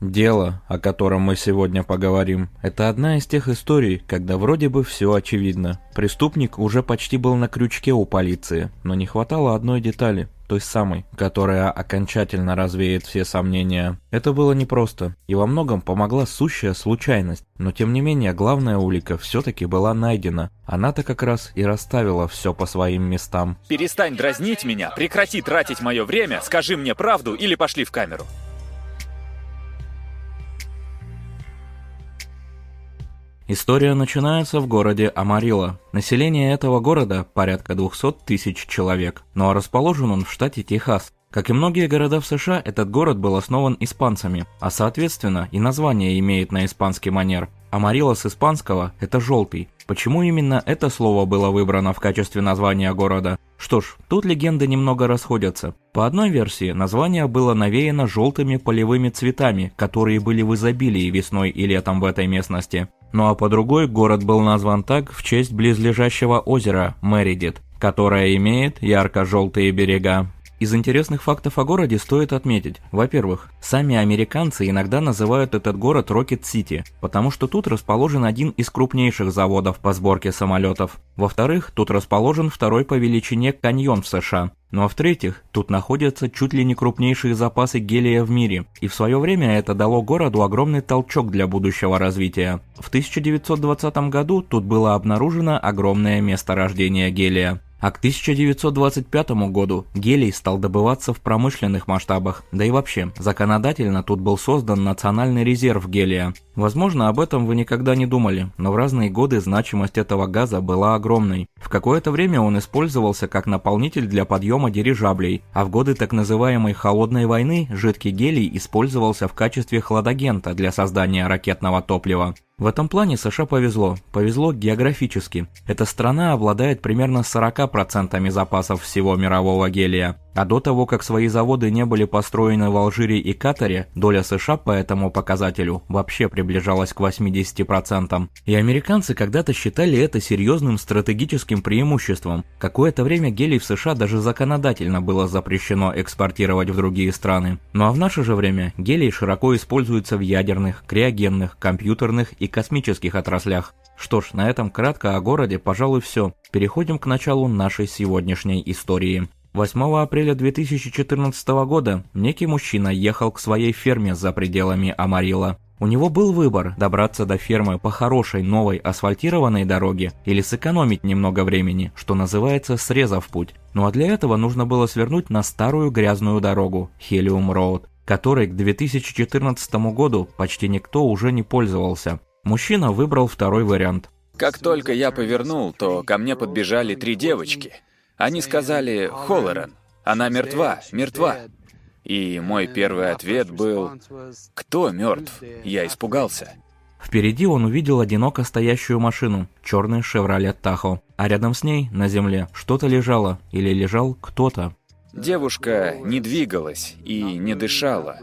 Дело, о котором мы сегодня поговорим, это одна из тех историй, когда вроде бы все очевидно. Преступник уже почти был на крючке у полиции, но не хватало одной детали, той самой, которая окончательно развеет все сомнения. Это было непросто, и во многом помогла сущая случайность, но тем не менее главная улика все-таки была найдена. Она-то как раз и расставила все по своим местам. Перестань дразнить меня, прекрати тратить мое время, скажи мне правду или пошли в камеру. История начинается в городе Амарилла. Население этого города порядка 200 тысяч человек, но расположен он в штате Техас. Как и многие города в США, этот город был основан испанцами, а соответственно и название имеет на испанский манер. Амарилла с испанского – это «желтый». Почему именно это слово было выбрано в качестве названия города? Что ж, тут легенды немного расходятся. По одной версии, название было навеяно желтыми полевыми цветами, которые были в изобилии весной и летом в этой местности. Ну а по другой город был назван так в честь близлежащего озера Мэридит, которое имеет ярко-желтые берега. Из интересных фактов о городе стоит отметить, во-первых, сами американцы иногда называют этот город Rotor City, потому что тут расположен один из крупнейших заводов по сборке самолетов. Во-вторых, тут расположен второй по величине каньон в США. Ну а в-третьих, тут находятся чуть ли не крупнейшие запасы гелия в мире, и в свое время это дало городу огромный толчок для будущего развития. В 1920 году тут было обнаружено огромное месторождение гелия. А к 1925 году гелий стал добываться в промышленных масштабах, да и вообще, законодательно тут был создан национальный резерв гелия. Возможно, об этом вы никогда не думали, но в разные годы значимость этого газа была огромной. В какое-то время он использовался как наполнитель для подъема дирижаблей, а в годы так называемой «холодной войны» жидкий гелий использовался в качестве хладагента для создания ракетного топлива. В этом плане США повезло. Повезло географически. Эта страна обладает примерно 40% запасов всего мирового гелия. А до того, как свои заводы не были построены в Алжире и Катаре, доля США по этому показателю вообще приближалась к 80%. И американцы когда-то считали это серьезным стратегическим преимуществом. Какое-то время гелий в США даже законодательно было запрещено экспортировать в другие страны. Ну а в наше же время гелий широко используется в ядерных, криогенных, компьютерных и космических отраслях. Что ж, на этом кратко о городе, пожалуй, все. Переходим к началу нашей сегодняшней истории. 8 апреля 2014 года некий мужчина ехал к своей ферме за пределами Амарила. У него был выбор – добраться до фермы по хорошей новой асфальтированной дороге или сэкономить немного времени, что называется срезав путь. Ну а для этого нужно было свернуть на старую грязную дорогу – Хелиум Роуд, которой к 2014 году почти никто уже не пользовался. Мужчина выбрал второй вариант. Как только я повернул, то ко мне подбежали три девочки – они сказали «Холлоран, она мертва, мертва». И мой первый ответ был «Кто мертв?» Я испугался. Впереди он увидел одиноко стоящую машину, черный «Шевролет Тахо», а рядом с ней, на земле, что-то лежало, или лежал кто-то. Девушка не двигалась и не дышала.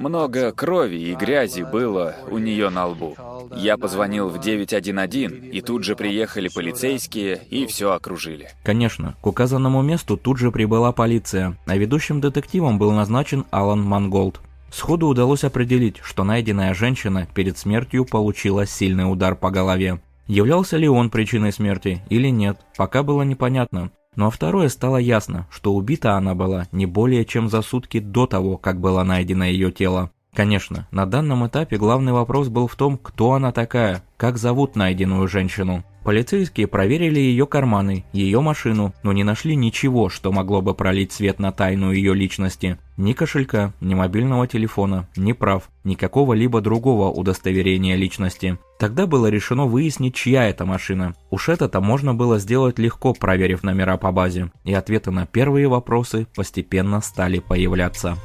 Много крови и грязи было у нее на лбу. Я позвонил в 911, и тут же приехали полицейские и все окружили. Конечно, к указанному месту тут же прибыла полиция, а ведущим детективом был назначен Алан Манголд. Сходу удалось определить, что найденная женщина перед смертью получила сильный удар по голове. Являлся ли он причиной смерти или нет, пока было непонятно. Но второе стало ясно, что убита она была не более чем за сутки до того, как было найдено ее тело. Конечно, на данном этапе главный вопрос был в том, кто она такая, как зовут найденную женщину. Полицейские проверили ее карманы, ее машину, но не нашли ничего, что могло бы пролить свет на тайну ее личности. Ни кошелька, ни мобильного телефона, ни прав, никакого либо другого удостоверения личности. Тогда было решено выяснить, чья это машина. Уж это-то можно было сделать легко, проверив номера по базе. И ответы на первые вопросы постепенно стали появляться.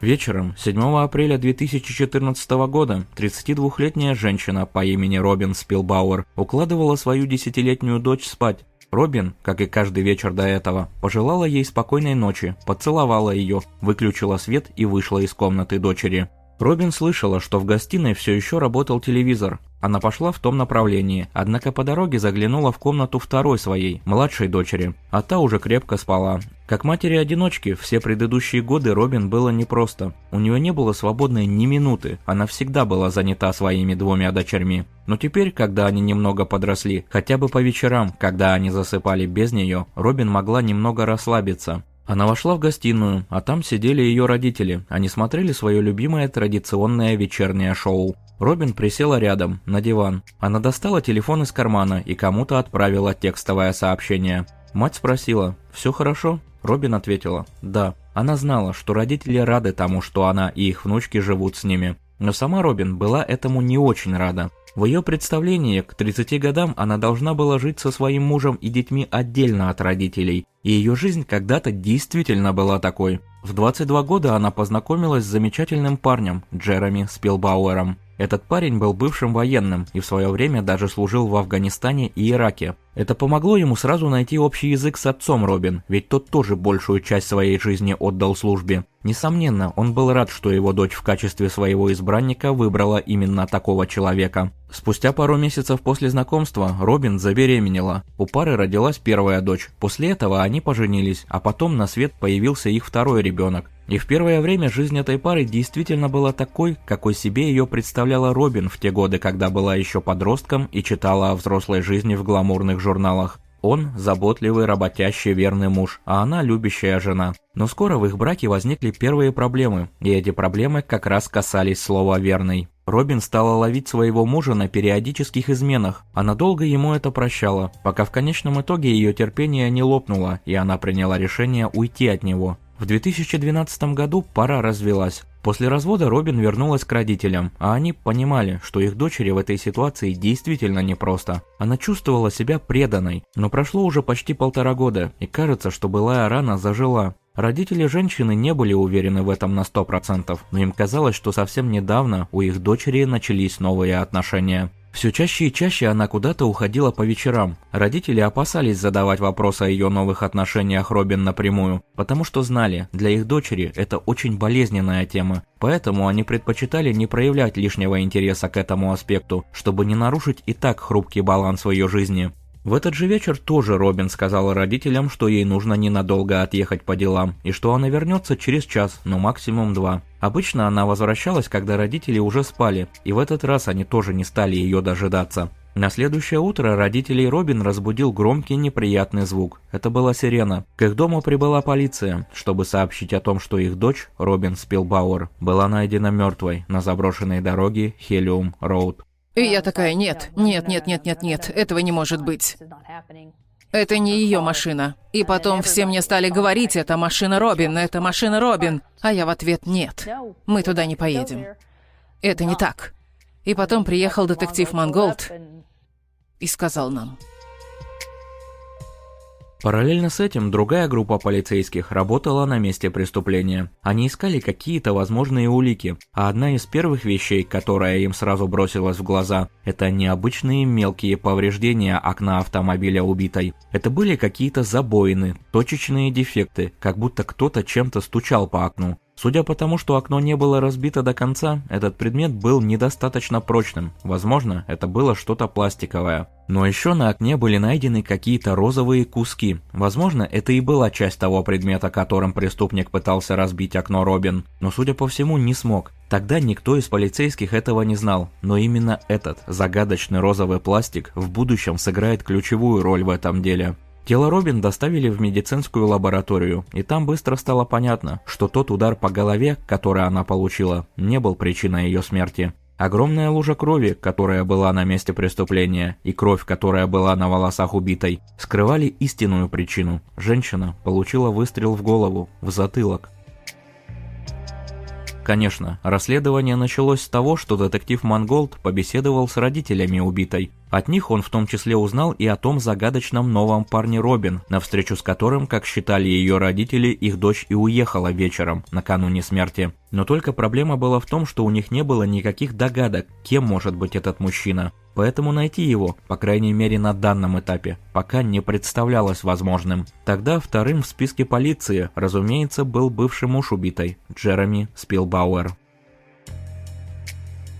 Вечером 7 апреля 2014 года 32-летняя женщина по имени Робин Спилбауэр укладывала свою десятилетнюю дочь спать. Робин, как и каждый вечер до этого, пожелала ей спокойной ночи, поцеловала ее, выключила свет и вышла из комнаты дочери. Робин слышала, что в гостиной все еще работал телевизор. Она пошла в том направлении, однако по дороге заглянула в комнату второй своей, младшей дочери, а та уже крепко спала. Как матери-одиночки, все предыдущие годы Робин было непросто. У нее не было свободной ни минуты, она всегда была занята своими двумя дочерьми. Но теперь, когда они немного подросли, хотя бы по вечерам, когда они засыпали без нее, Робин могла немного расслабиться. Она вошла в гостиную, а там сидели ее родители. Они смотрели свое любимое традиционное вечернее шоу. Робин присела рядом, на диван. Она достала телефон из кармана и кому-то отправила текстовое сообщение. Мать спросила «Все хорошо?» Робин ответила «Да». Она знала, что родители рады тому, что она и их внучки живут с ними. Но сама Робин была этому не очень рада. В ее представлении к 30 годам она должна была жить со своим мужем и детьми отдельно от родителей, и ее жизнь когда-то действительно была такой. В 22 года она познакомилась с замечательным парнем Джереми Спилбауэром. Этот парень был бывшим военным и в свое время даже служил в Афганистане и Ираке. Это помогло ему сразу найти общий язык с отцом Робин, ведь тот тоже большую часть своей жизни отдал службе. Несомненно, он был рад, что его дочь в качестве своего избранника выбрала именно такого человека. Спустя пару месяцев после знакомства Робин забеременела. У пары родилась первая дочь. После этого они поженились, а потом на свет появился их второй ребенок. И в первое время жизнь этой пары действительно была такой, какой себе ее представляла Робин в те годы, когда была еще подростком и читала о взрослой жизни в гламурных журналах. Он – заботливый, работящий, верный муж, а она – любящая жена. Но скоро в их браке возникли первые проблемы, и эти проблемы как раз касались слова «верный». Робин стала ловить своего мужа на периодических изменах. Она долго ему это прощала, пока в конечном итоге ее терпение не лопнуло, и она приняла решение уйти от него. В 2012 году пара развелась. После развода Робин вернулась к родителям, а они понимали, что их дочери в этой ситуации действительно непросто. Она чувствовала себя преданной, но прошло уже почти полтора года, и кажется, что былая рана зажила. Родители женщины не были уверены в этом на 100%, но им казалось, что совсем недавно у их дочери начались новые отношения. Все чаще и чаще она куда-то уходила по вечерам. Родители опасались задавать вопросы о ее новых отношениях Робин напрямую, потому что знали, для их дочери это очень болезненная тема. Поэтому они предпочитали не проявлять лишнего интереса к этому аспекту, чтобы не нарушить и так хрупкий баланс в ее жизни. В этот же вечер тоже Робин сказала родителям, что ей нужно ненадолго отъехать по делам, и что она вернется через час, но максимум два. Обычно она возвращалась, когда родители уже спали, и в этот раз они тоже не стали ее дожидаться. На следующее утро родителей Робин разбудил громкий неприятный звук. Это была сирена. К их дому прибыла полиция, чтобы сообщить о том, что их дочь, Робин Спилбауэр, была найдена мертвой на заброшенной дороге Хелиум Роуд. И я такая, нет, нет, нет, нет, нет, нет, этого не может быть. Это не ее машина. И потом все мне стали говорить, это машина Робин, это машина Робин. А я в ответ, нет, мы туда не поедем. Это не так. И потом приехал детектив Манголд и сказал нам. Параллельно с этим другая группа полицейских работала на месте преступления. Они искали какие-то возможные улики, а одна из первых вещей, которая им сразу бросилась в глаза, это необычные мелкие повреждения окна автомобиля убитой. Это были какие-то забоины, точечные дефекты, как будто кто-то чем-то стучал по окну. Судя по тому, что окно не было разбито до конца, этот предмет был недостаточно прочным. Возможно, это было что-то пластиковое. Но еще на окне были найдены какие-то розовые куски. Возможно, это и была часть того предмета, которым преступник пытался разбить окно Робин. Но, судя по всему, не смог. Тогда никто из полицейских этого не знал. Но именно этот загадочный розовый пластик в будущем сыграет ключевую роль в этом деле. Тело Робин доставили в медицинскую лабораторию, и там быстро стало понятно, что тот удар по голове, который она получила, не был причиной ее смерти. Огромная лужа крови, которая была на месте преступления, и кровь, которая была на волосах убитой, скрывали истинную причину. Женщина получила выстрел в голову, в затылок. Конечно, расследование началось с того, что детектив Манголд побеседовал с родителями убитой. От них он в том числе узнал и о том загадочном новом парне Робин, на встречу с которым, как считали ее родители, их дочь и уехала вечером, накануне смерти. Но только проблема была в том, что у них не было никаких догадок, кем может быть этот мужчина. Поэтому найти его, по крайней мере на данном этапе, пока не представлялось возможным. Тогда вторым в списке полиции, разумеется, был бывший муж убитой, Джереми Спилбауэр.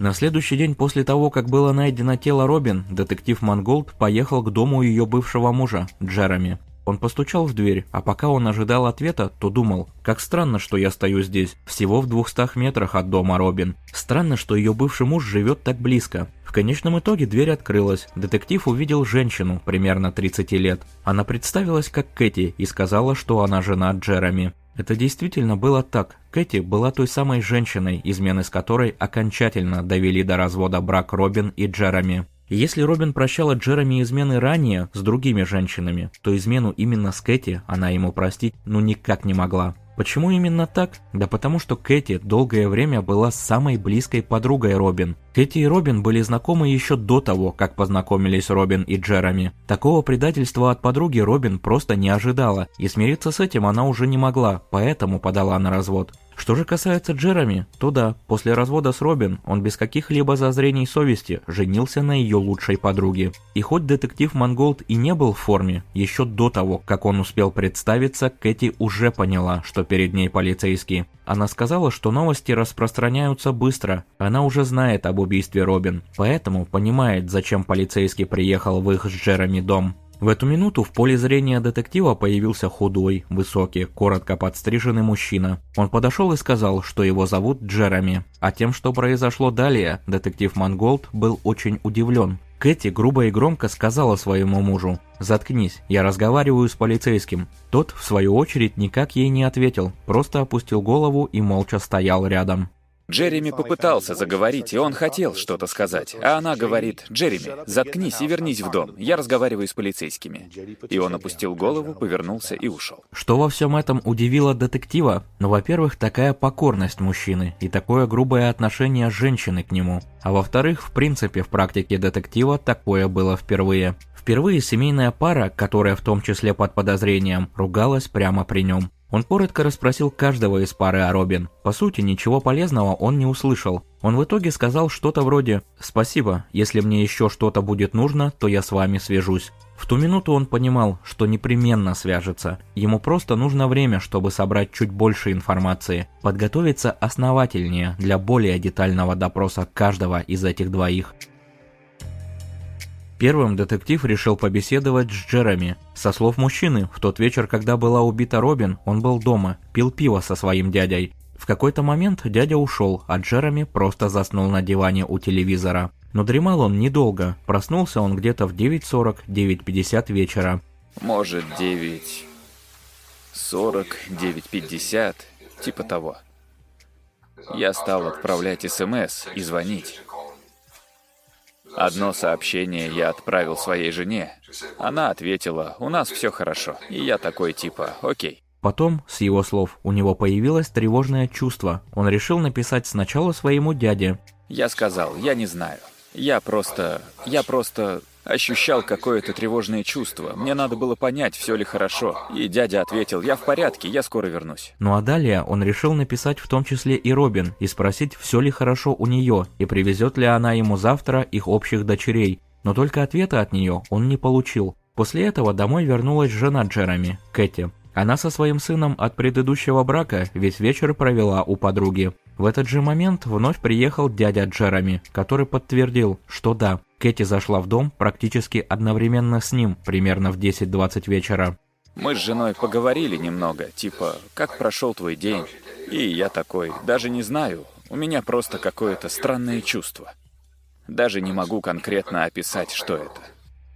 На следующий день после того, как было найдено тело Робин, детектив Манголд поехал к дому ее бывшего мужа, Джереми. Он постучал в дверь, а пока он ожидал ответа, то думал, как странно, что я стою здесь, всего в двухстах метрах от дома Робин. Странно, что ее бывший муж живет так близко. В конечном итоге дверь открылась. Детектив увидел женщину, примерно 30 лет. Она представилась как Кэти и сказала, что она жена Джереми. Это действительно было так. Кэти была той самой женщиной, измены с которой окончательно довели до развода брак Робин и Джереми. Если Робин прощала Джереми измены ранее с другими женщинами, то измену именно с Кэти она ему простить ну никак не могла. Почему именно так? Да потому что Кэти долгое время была самой близкой подругой Робин. Кэти и Робин были знакомы еще до того, как познакомились Робин и Джереми. Такого предательства от подруги Робин просто не ожидала, и смириться с этим она уже не могла, поэтому подала на развод. Что же касается Джереми, то да, после развода с Робин он без каких-либо зазрений совести женился на ее лучшей подруге. И хоть детектив Манголд и не был в форме, еще до того, как он успел представиться, Кэти уже поняла, что перед ней полицейские. Она сказала, что новости распространяются быстро, она уже знает об убийстве Робин, поэтому понимает, зачем полицейский приехал в их с Джереми дом. В эту минуту в поле зрения детектива появился худой, высокий, коротко подстриженный мужчина. Он подошел и сказал, что его зовут Джереми. А тем, что произошло далее, детектив Манголд был очень удивлен. Кэти грубо и громко сказала своему мужу «Заткнись, я разговариваю с полицейским». Тот, в свою очередь, никак ей не ответил, просто опустил голову и молча стоял рядом. Джереми попытался заговорить, и он хотел что-то сказать. А она говорит, «Джереми, заткнись и вернись в дом. Я разговариваю с полицейскими». И он опустил голову, повернулся и ушел. Что во всем этом удивило детектива? Ну, во-первых, такая покорность мужчины и такое грубое отношение женщины к нему. А во-вторых, в принципе, в практике детектива такое было впервые. Впервые семейная пара, которая в том числе под подозрением, ругалась прямо при нем. Он коротко расспросил каждого из пары о Робин. По сути, ничего полезного он не услышал. Он в итоге сказал что-то вроде «Спасибо, если мне еще что-то будет нужно, то я с вами свяжусь». В ту минуту он понимал, что непременно свяжется. Ему просто нужно время, чтобы собрать чуть больше информации, подготовиться основательнее для более детального допроса каждого из этих двоих. Первым детектив решил побеседовать с Джереми. Со слов мужчины, в тот вечер, когда была убита Робин, он был дома, пил пиво со своим дядей. В какой-то момент дядя ушел, а Джереми просто заснул на диване у телевизора. Но дремал он недолго, проснулся он где-то в 9.40, 9.50 вечера. Может, 9.40, 9.50, типа того. Я стал отправлять СМС и звонить. Одно сообщение я отправил своей жене. Она ответила, у нас все хорошо. И я такой типа, окей. Потом, с его слов, у него появилось тревожное чувство. Он решил написать сначала своему дяде. Я сказал, я не знаю. Я просто... Я просто ощущал какое-то тревожное чувство. Мне надо было понять, все ли хорошо. И дядя ответил, я в порядке, я скоро вернусь. Ну а далее он решил написать в том числе и Робин и спросить, все ли хорошо у нее и привезет ли она ему завтра их общих дочерей. Но только ответа от нее он не получил. После этого домой вернулась жена Джереми, Кэти. Она со своим сыном от предыдущего брака весь вечер провела у подруги. В этот же момент вновь приехал дядя Джереми, который подтвердил, что да, Кэти зашла в дом практически одновременно с ним, примерно в 10-20 вечера. Мы с женой поговорили немного, типа, как прошел твой день? И я такой, даже не знаю, у меня просто какое-то странное чувство. Даже не могу конкретно описать, что это.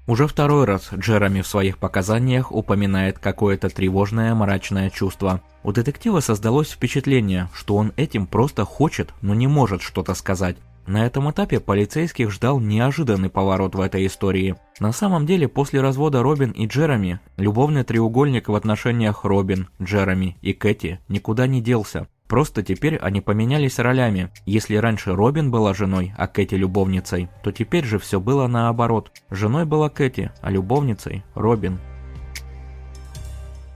Уже второй раз Джереми в своих показаниях упоминает какое-то тревожное мрачное чувство. У детектива создалось впечатление, что он этим просто хочет, но не может что-то сказать. На этом этапе полицейских ждал неожиданный поворот в этой истории. На самом деле, после развода Робин и Джереми, любовный треугольник в отношениях Робин, Джереми и Кэти никуда не делся. Просто теперь они поменялись ролями. Если раньше Робин была женой, а Кэти любовницей, то теперь же все было наоборот. Женой была Кэти, а любовницей – Робин.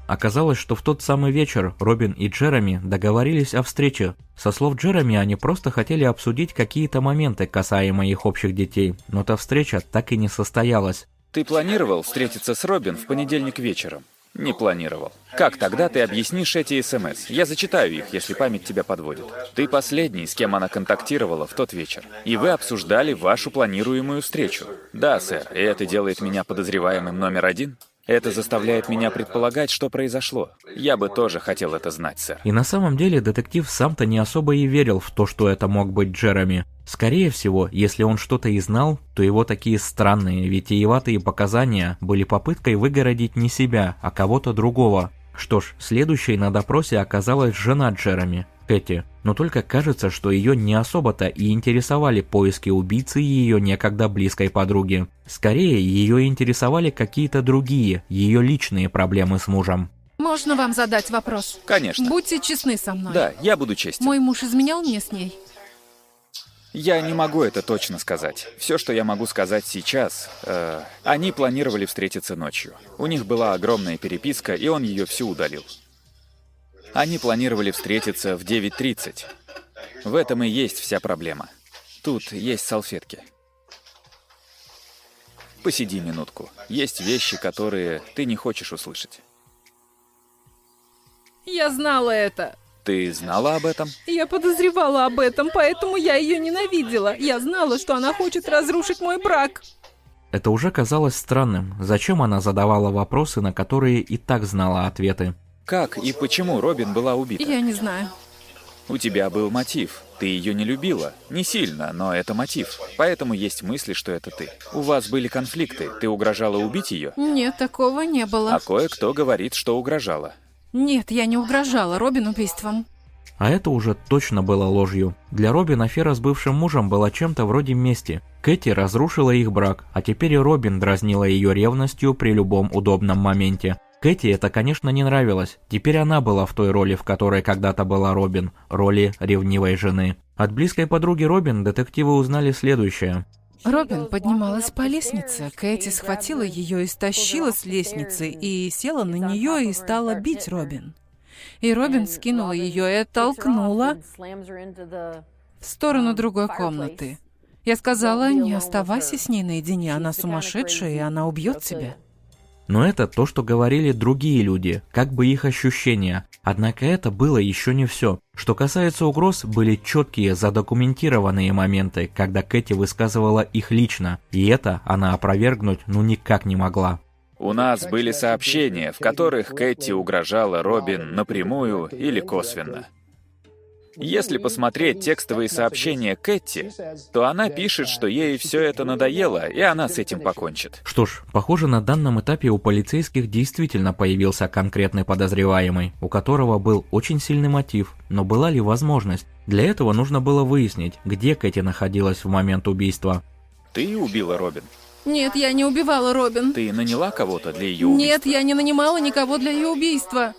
Оказалось, что в тот самый вечер Робин и Джереми договорились о встрече. Со слов Джереми, они просто хотели обсудить какие-то моменты, касаемо их общих детей, но та встреча так и не состоялась. Ты планировал встретиться с Робин в понедельник вечером? Не планировал. Как тогда ты объяснишь эти СМС? Я зачитаю их, если память тебя подводит. Ты последний, с кем она контактировала в тот вечер. И вы обсуждали вашу планируемую встречу. Да, сэр, и это делает меня подозреваемым номер один? Это заставляет меня предполагать, что произошло. Я бы тоже хотел это знать, сэр. И на самом деле детектив сам-то не особо и верил в то, что это мог быть Джереми. Скорее всего, если он что-то и знал, то его такие странные, витиеватые показания были попыткой выгородить не себя, а кого-то другого. Что ж, следующей на допросе оказалась жена Джереми, Кэти, но только кажется, что ее не особо-то и интересовали поиски убийцы ее некогда близкой подруги. Скорее, ее интересовали какие-то другие, ее личные проблемы с мужем. Можно вам задать вопрос? Конечно. Будьте честны со мной. Да, я буду честен. Мой муж изменял мне с ней? Я не могу это точно сказать. Все, что я могу сказать сейчас, э, они планировали встретиться ночью. У них была огромная переписка, и он ее всю удалил. Они планировали встретиться в 9.30. В этом и есть вся проблема. Тут есть салфетки. Посиди минутку. Есть вещи, которые ты не хочешь услышать. Я знала это. Ты знала об этом? Я подозревала об этом, поэтому я ее ненавидела. Я знала, что она хочет разрушить мой брак. Это уже казалось странным. Зачем она задавала вопросы, на которые и так знала ответы? Как и почему Робин была убита? Я не знаю. У тебя был мотив. Ты ее не любила. Не сильно, но это мотив. Поэтому есть мысли, что это ты. У вас были конфликты. Ты угрожала убить ее? Нет, такого не было. А кое-кто говорит, что угрожала. Нет, я не угрожала Робин убийством. А это уже точно было ложью. Для Робин афера с бывшим мужем была чем-то вроде мести. Кэти разрушила их брак, а теперь и Робин дразнила ее ревностью при любом удобном моменте. Кэти это, конечно, не нравилось. Теперь она была в той роли, в которой когда-то была Робин, роли ревнивой жены. От близкой подруги Робин детективы узнали следующее. Робин поднималась по лестнице. Кэти схватила ее и стащила с лестницы, и села на нее и стала бить Робин. И Робин скинула ее и оттолкнула в сторону другой комнаты. Я сказала, не оставайся с ней наедине, она сумасшедшая, и она убьет тебя. Но это то, что говорили другие люди, как бы их ощущения. Однако это было еще не все. Что касается угроз, были четкие задокументированные моменты, когда Кэти высказывала их лично, и это она опровергнуть ну никак не могла. У нас были сообщения, в которых Кэти угрожала Робин напрямую или косвенно. Если посмотреть текстовые сообщения Кэти, то она пишет, что ей все это надоело, и она с этим покончит. Что ж, похоже, на данном этапе у полицейских действительно появился конкретный подозреваемый, у которого был очень сильный мотив, но была ли возможность? Для этого нужно было выяснить, где Кэти находилась в момент убийства. Ты убила Робин? Нет, я не убивала Робин. Ты наняла кого-то для ее убийства? Нет, я не нанимала никого для ее убийства.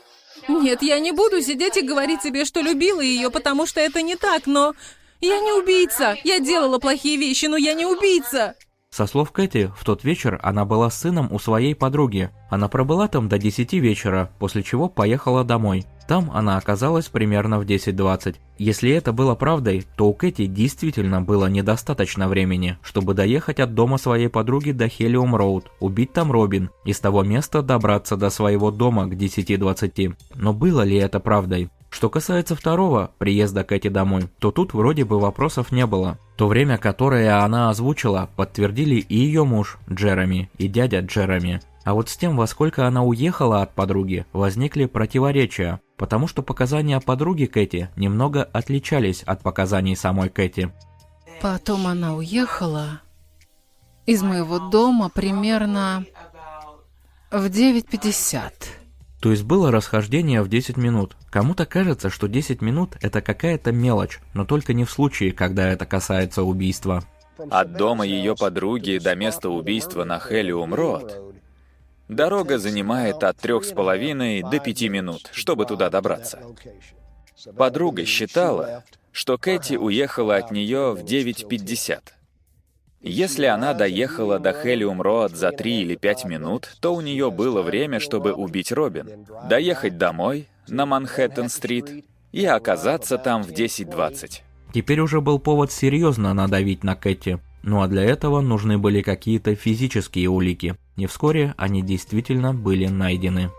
Нет, я не буду сидеть и говорить тебе, что любила ее, потому что это не так, но... Я не убийца. Я делала плохие вещи, но я не убийца. Со слов Кэти, в тот вечер она была сыном у своей подруги. Она пробыла там до 10 вечера, после чего поехала домой. Там она оказалась примерно в 10.20. Если это было правдой, то у Кэти действительно было недостаточно времени, чтобы доехать от дома своей подруги до Хелиум Роуд, убить там Робин и с того места добраться до своего дома к 10.20. Но было ли это правдой? Что касается второго, приезда Кэти домой, то тут вроде бы вопросов не было. То время, которое она озвучила, подтвердили и ее муж, Джереми, и дядя Джереми. А вот с тем, во сколько она уехала от подруги, возникли противоречия, потому что показания подруги Кэти немного отличались от показаний самой Кэти. Потом она уехала из моего дома примерно в 9.50. То есть было расхождение в 10 минут. Кому-то кажется, что 10 минут это какая-то мелочь, но только не в случае, когда это касается убийства. От дома ее подруги до места убийства на Хелиум Род дорога занимает от трех с половиной до пяти минут, чтобы туда добраться. Подруга считала, что Кэти уехала от нее в 9.50. Если она доехала до Хелиум Роад за 3 или 5 минут, то у нее было время, чтобы убить Робин, доехать домой на Манхэттен-стрит и оказаться там в 10.20. Теперь уже был повод серьезно надавить на Кэти. Ну а для этого нужны были какие-то физические улики. И вскоре они действительно были найдены.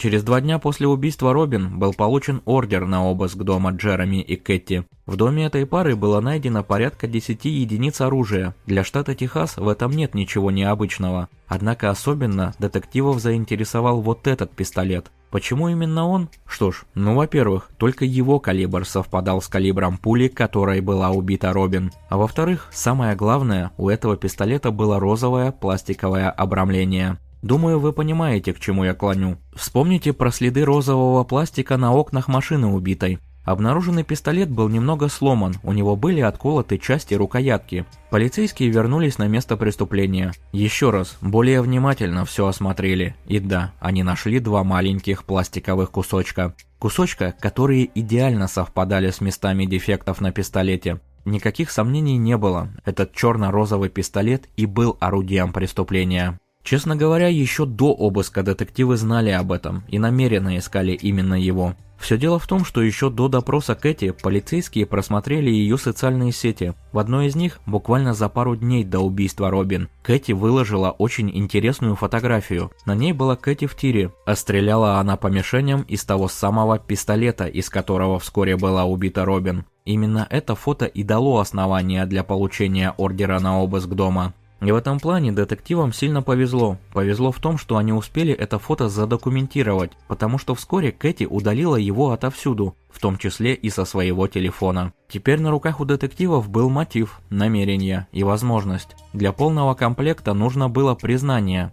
Через два дня после убийства Робин был получен ордер на обыск дома Джереми и Кэти. В доме этой пары было найдено порядка 10 единиц оружия. Для штата Техас в этом нет ничего необычного. Однако особенно детективов заинтересовал вот этот пистолет. Почему именно он? Что ж, ну во-первых, только его калибр совпадал с калибром пули, которой была убита Робин. А во-вторых, самое главное, у этого пистолета было розовое пластиковое обрамление. Думаю, вы понимаете, к чему я клоню. Вспомните про следы розового пластика на окнах машины убитой. Обнаруженный пистолет был немного сломан, у него были отколоты части рукоятки. Полицейские вернулись на место преступления. Еще раз, более внимательно все осмотрели. И да, они нашли два маленьких пластиковых кусочка. Кусочка, которые идеально совпадали с местами дефектов на пистолете. Никаких сомнений не было, этот черно-розовый пистолет и был орудием преступления. Честно говоря, еще до обыска детективы знали об этом и намеренно искали именно его. Все дело в том, что еще до допроса Кэти полицейские просмотрели ее социальные сети. В одной из них, буквально за пару дней до убийства Робин, Кэти выложила очень интересную фотографию. На ней была Кэти в тире, а стреляла она по мишеням из того самого пистолета, из которого вскоре была убита Робин. Именно это фото и дало основание для получения ордера на обыск дома. И в этом плане детективам сильно повезло. Повезло в том, что они успели это фото задокументировать, потому что вскоре Кэти удалила его отовсюду, в том числе и со своего телефона. Теперь на руках у детективов был мотив, намерение и возможность. Для полного комплекта нужно было признание.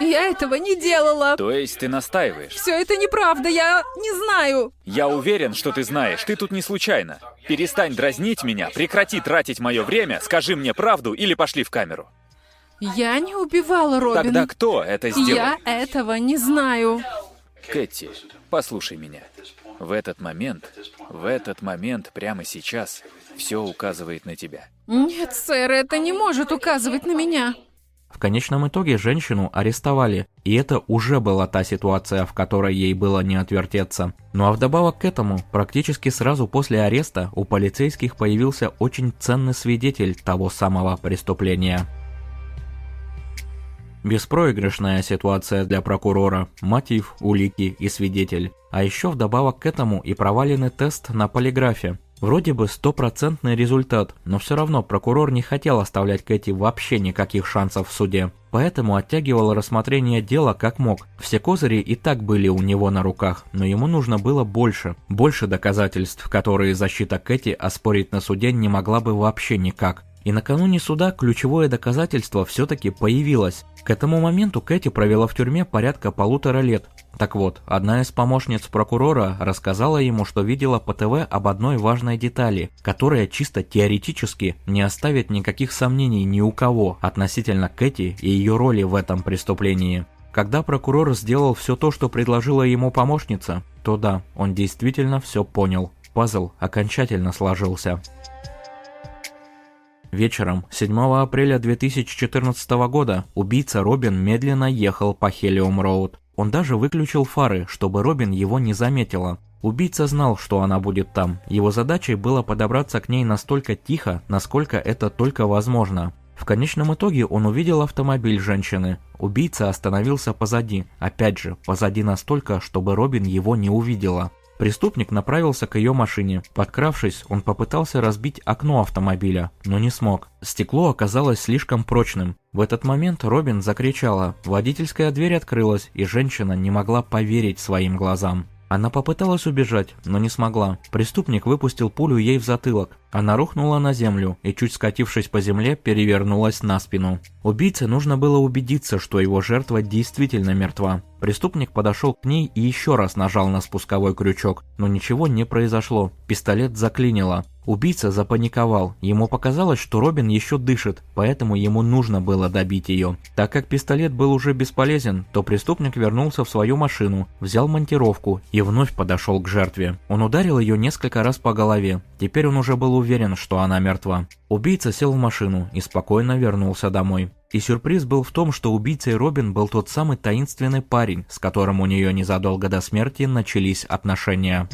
Я этого не делала. То есть ты настаиваешь? Все это неправда, я не знаю. Я уверен, что ты знаешь, ты тут не случайно. Перестань дразнить меня, прекрати тратить мое время, скажи мне правду или пошли в камеру. Я не убивала Робин. Тогда кто это сделал? Я этого не знаю. Кэти, послушай меня. В этот момент, в этот момент, прямо сейчас, все указывает на тебя. Нет, сэр, это не может указывать на меня. В конечном итоге женщину арестовали, и это уже была та ситуация, в которой ей было не отвертеться. Ну а вдобавок к этому, практически сразу после ареста у полицейских появился очень ценный свидетель того самого преступления. Беспроигрышная ситуация для прокурора, мотив, улики и свидетель. А еще вдобавок к этому и проваленный тест на полиграфе. Вроде бы стопроцентный результат, но все равно прокурор не хотел оставлять Кэти вообще никаких шансов в суде. Поэтому оттягивал рассмотрение дела как мог. Все козыри и так были у него на руках, но ему нужно было больше. Больше доказательств, которые защита Кэти оспорить на суде не могла бы вообще никак. И накануне суда ключевое доказательство все-таки появилось. К этому моменту Кэти провела в тюрьме порядка полутора лет. Так вот, одна из помощниц прокурора рассказала ему, что видела по ТВ об одной важной детали, которая чисто теоретически не оставит никаких сомнений ни у кого относительно Кэти и ее роли в этом преступлении. Когда прокурор сделал все то, что предложила ему помощница, то да, он действительно все понял. Пазл окончательно сложился. Вечером 7 апреля 2014 года убийца Робин медленно ехал по Хелиум-Роуд. Он даже выключил фары, чтобы Робин его не заметила. Убийца знал, что она будет там. Его задачей было подобраться к ней настолько тихо, насколько это только возможно. В конечном итоге он увидел автомобиль женщины. Убийца остановился позади, опять же, позади настолько, чтобы Робин его не увидела. Преступник направился к ее машине. Подкравшись, он попытался разбить окно автомобиля, но не смог. Стекло оказалось слишком прочным. В этот момент Робин закричала. Водительская дверь открылась, и женщина не могла поверить своим глазам. Она попыталась убежать, но не смогла. Преступник выпустил пулю ей в затылок. Она рухнула на землю и, чуть скатившись по земле, перевернулась на спину. Убийце нужно было убедиться, что его жертва действительно мертва. Преступник подошел к ней и еще раз нажал на спусковой крючок, но ничего не произошло. Пистолет заклинило. Убийца запаниковал. Ему показалось, что Робин еще дышит, поэтому ему нужно было добить ее. Так как пистолет был уже бесполезен, то преступник вернулся в свою машину, взял монтировку и вновь подошел к жертве. Он ударил ее несколько раз по голове. Теперь он уже был уверен, что она мертва. Убийца сел в машину и спокойно вернулся домой. И сюрприз был в том, что убийцей Робин был тот самый таинственный парень, с которым у нее незадолго до смерти начались отношения.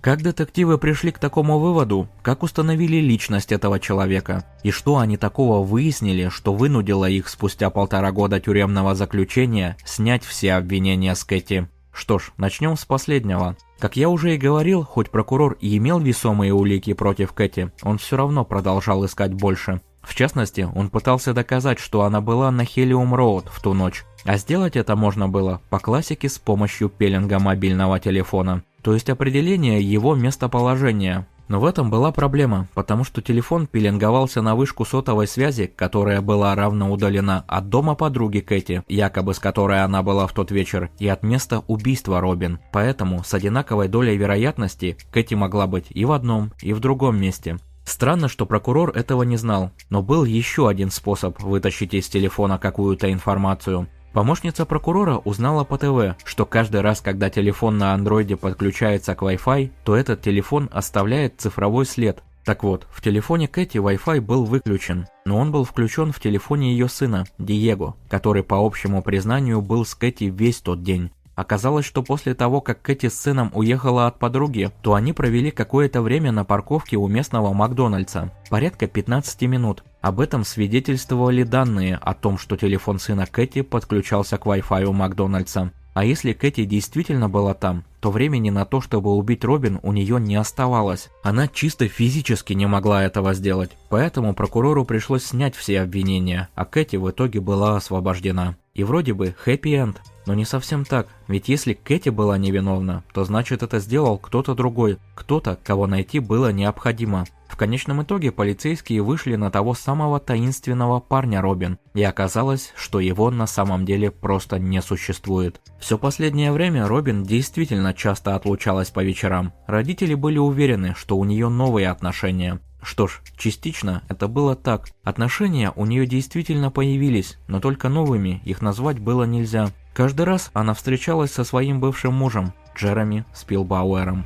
Как детективы пришли к такому выводу? Как установили личность этого человека? И что они такого выяснили, что вынудило их спустя полтора года тюремного заключения снять все обвинения с Кэти? Что ж, начнем с последнего. Как я уже и говорил, хоть прокурор и имел весомые улики против Кэти, он все равно продолжал искать больше. В частности, он пытался доказать, что она была на Хелиум Роуд в ту ночь, а сделать это можно было по классике с помощью пеленга мобильного телефона то есть определение его местоположения. Но в этом была проблема, потому что телефон пеленговался на вышку сотовой связи, которая была равно удалена от дома подруги Кэти, якобы с которой она была в тот вечер, и от места убийства Робин. Поэтому с одинаковой долей вероятности Кэти могла быть и в одном, и в другом месте. Странно, что прокурор этого не знал, но был еще один способ вытащить из телефона какую-то информацию – Помощница прокурора узнала по ТВ, что каждый раз, когда телефон на андроиде подключается к Wi-Fi, то этот телефон оставляет цифровой след. Так вот, в телефоне Кэти Wi-Fi был выключен, но он был включен в телефоне ее сына, Диего, который по общему признанию был с Кэти весь тот день. Оказалось, что после того, как Кэти с сыном уехала от подруги, то они провели какое-то время на парковке у местного Макдональдса. Порядка 15 минут. Об этом свидетельствовали данные о том, что телефон сына Кэти подключался к Wi-Fi у Макдональдса. А если Кэти действительно была там, то времени на то, чтобы убить Робин, у нее не оставалось. Она чисто физически не могла этого сделать. Поэтому прокурору пришлось снять все обвинения, а Кэти в итоге была освобождена. И вроде бы хэппи-энд. Но не совсем так, ведь если Кэти была невиновна, то значит это сделал кто-то другой, кто-то, кого найти было необходимо. Конечном итоге полицейские вышли на того самого таинственного парня Робин, и оказалось, что его на самом деле просто не существует. Все последнее время Робин действительно часто отлучалась по вечерам. Родители были уверены, что у нее новые отношения. Что ж, частично это было так. Отношения у нее действительно появились, но только новыми их назвать было нельзя. Каждый раз она встречалась со своим бывшим мужем, Джереми Спилбауэром.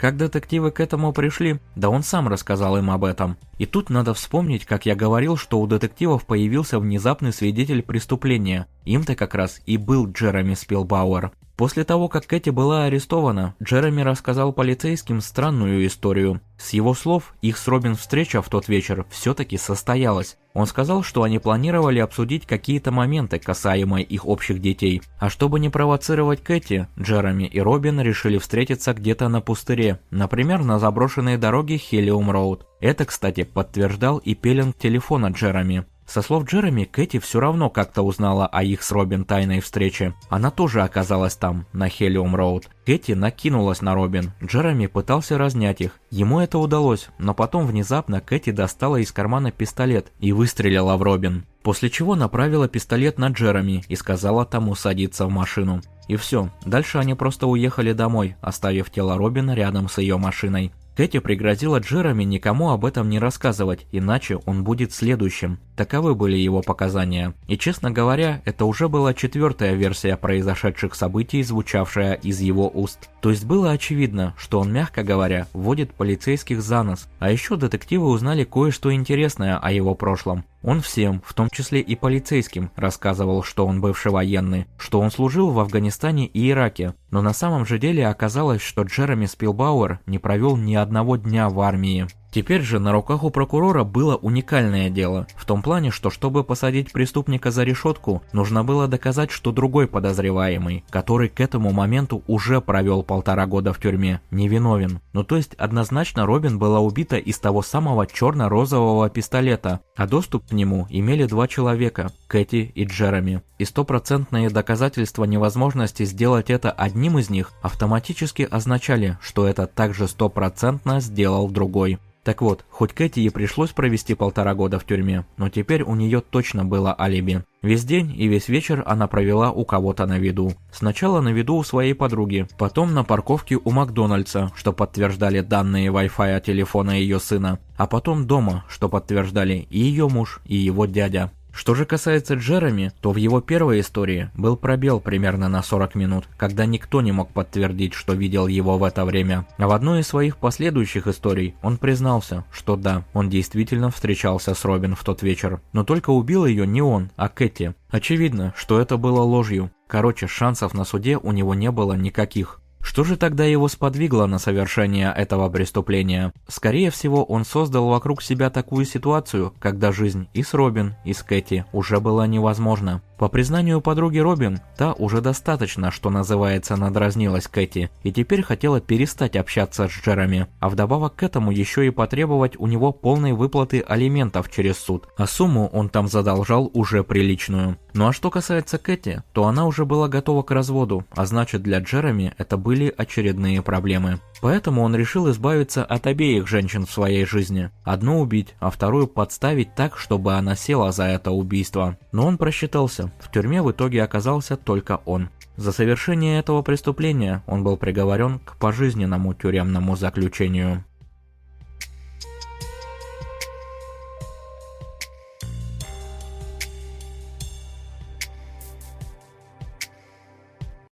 Как детективы к этому пришли? Да он сам рассказал им об этом. И тут надо вспомнить, как я говорил, что у детективов появился внезапный свидетель преступления. Им-то как раз и был Джереми Спилбауэр. После того, как Кэти была арестована, Джереми рассказал полицейским странную историю. С его слов, их с Робин встреча в тот вечер все-таки состоялась. Он сказал, что они планировали обсудить какие-то моменты, касаемые их общих детей. А чтобы не провоцировать Кэти, Джереми и Робин решили встретиться где-то на пустыре, например, на заброшенной дороге Хелиум Роуд. Это, кстати, подтверждал и пеленг телефона Джереми. Со слов Джереми, Кэти все равно как-то узнала о их с Робин тайной встрече. Она тоже оказалась там, на Хелиум Роуд. Кэти накинулась на Робин. Джереми пытался разнять их. Ему это удалось, но потом внезапно Кэти достала из кармана пистолет и выстрелила в Робин. После чего направила пистолет на Джереми и сказала тому садиться в машину. И все, дальше они просто уехали домой, оставив тело Робин рядом с ее машиной. Кэти пригрозила Джереми никому об этом не рассказывать, иначе он будет следующим. Таковы были его показания. И честно говоря, это уже была четвертая версия произошедших событий, звучавшая из его уст. То есть было очевидно, что он, мягко говоря, вводит полицейских за нос. А еще детективы узнали кое-что интересное о его прошлом. Он всем, в том числе и полицейским, рассказывал, что он бывший военный, что он служил в Афганистане и Ираке, но на самом же деле оказалось, что Джереми Спилбауэр не провел ни одного дня в армии. Теперь же на руках у прокурора было уникальное дело, в том плане, что чтобы посадить преступника за решетку, нужно было доказать, что другой подозреваемый, который к этому моменту уже провел полтора года в тюрьме, невиновен. Ну то есть однозначно Робин была убита из того самого черно-розового пистолета, а доступ к нему имели два человека, Кэти и Джереми. И стопроцентные доказательства невозможности сделать это одним из них автоматически означали, что это также стопроцентно сделал другой. Так вот, хоть Кэти и пришлось провести полтора года в тюрьме, но теперь у нее точно было алиби. Весь день и весь вечер она провела у кого-то на виду. Сначала на виду у своей подруги, потом на парковке у Макдональдса, что подтверждали данные Wi-Fi телефона ее сына, а потом дома, что подтверждали и ее муж, и его дядя. Что же касается Джереми, то в его первой истории был пробел примерно на 40 минут, когда никто не мог подтвердить, что видел его в это время. А в одной из своих последующих историй он признался, что да, он действительно встречался с Робин в тот вечер. Но только убил ее не он, а Кэти. Очевидно, что это было ложью. Короче, шансов на суде у него не было никаких. Что же тогда его сподвигло на совершение этого преступления? Скорее всего, он создал вокруг себя такую ситуацию, когда жизнь и с Робин, и с Кэти уже была невозможна. По признанию подруги Робин, та уже достаточно, что называется, надразнилась Кэти, и теперь хотела перестать общаться с Джереми, а вдобавок к этому еще и потребовать у него полной выплаты алиментов через суд, а сумму он там задолжал уже приличную. Ну а что касается Кэти, то она уже была готова к разводу, а значит для Джереми это были очередные проблемы. Поэтому он решил избавиться от обеих женщин в своей жизни. Одну убить, а вторую подставить так, чтобы она села за это убийство. Но он просчитался. В тюрьме в итоге оказался только он. За совершение этого преступления он был приговорен к пожизненному тюремному заключению.